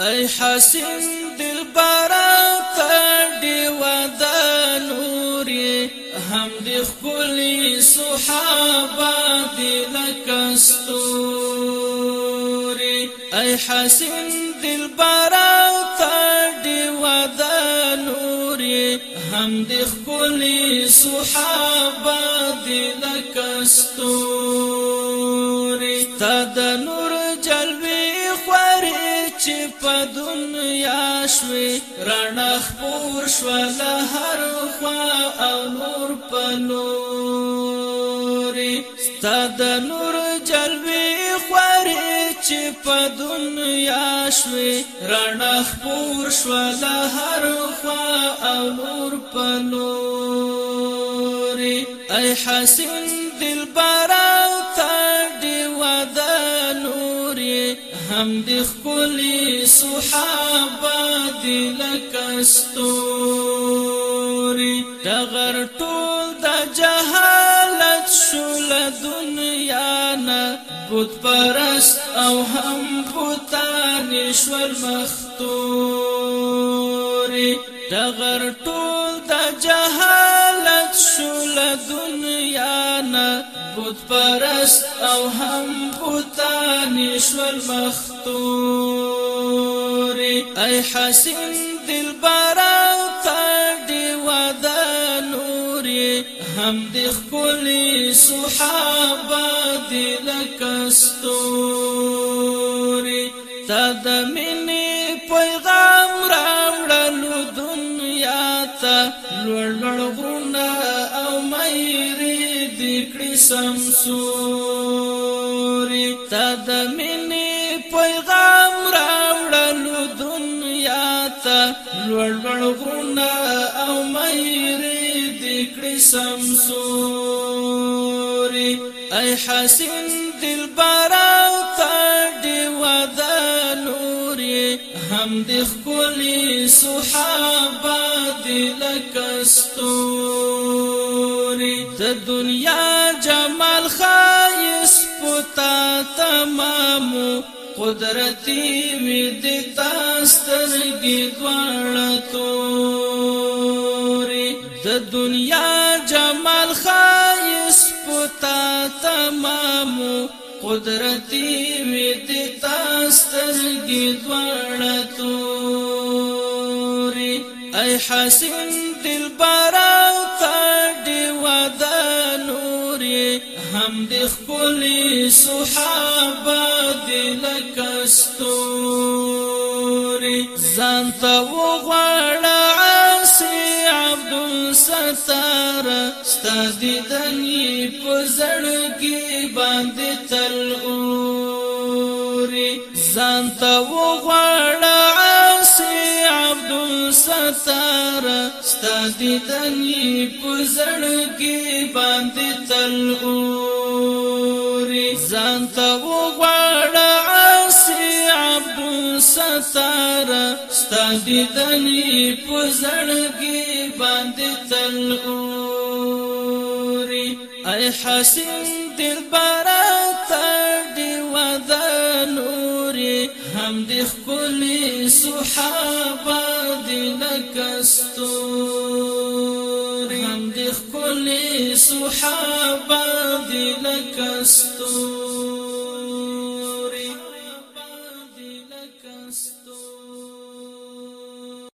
ای حسین دل بارا تڑی ودا نوری هم دی خپلی صحابه دی لکستوری ای حسین دل بارا تڑی ودا نوری هم دی خپلی صحابه دی لکستوری تا دنیا شوي رڼا خپور شوه له هر خوا او نور په نورې ستا د نور جلبې خورې چې په دنیا شوي رڼا خپور شوه له هر خوا او نور په نورې ای حسین دلبره هم د خپل صحابه د لکستوري دغر ټول د جهالت شول دنیا نه بت پرست او هم بتان شول مختوري دغر ټول د جهالت شول دنیا نه بود پرست او هم بوتان شول مختوري اي حسين دلبر فدي ودا نوري هم د خپل صحابه دي لکستوري تد مني پیغام راوړل دنیا ته لوړ لوړ سمسوري تد مني پیغام راوړلو دنیا ته لوړ لوړ غرونه او مېرې دې کړې سمسوري اي حسين دلبره د خپل صحابه د لکستوري د دنیا جمال خایس پتا تمامو قدرتي وي د تاسترګي دواړه توري د دنیا جمال خایس پتا تمامو قدرتی وی د تاستر کی دوړ توري اي حسن دل بارا تاډي ودا نوري هم د خپل صحابه دل کستوري ځان ته وغواړه سي عبد الستار استاد دني پزړ کې باندې تل اوري ځان ته وغواړه عبد الستار استاد دني پزړ کې باندې تل اوري ځان ته سارا ستادي دني پزړګي باندې تل اوري اي حسين دلبر تدي وذن اوري هم دي خولي صحابه دي لکستوري هم دي خولي صحابه دي لکستوري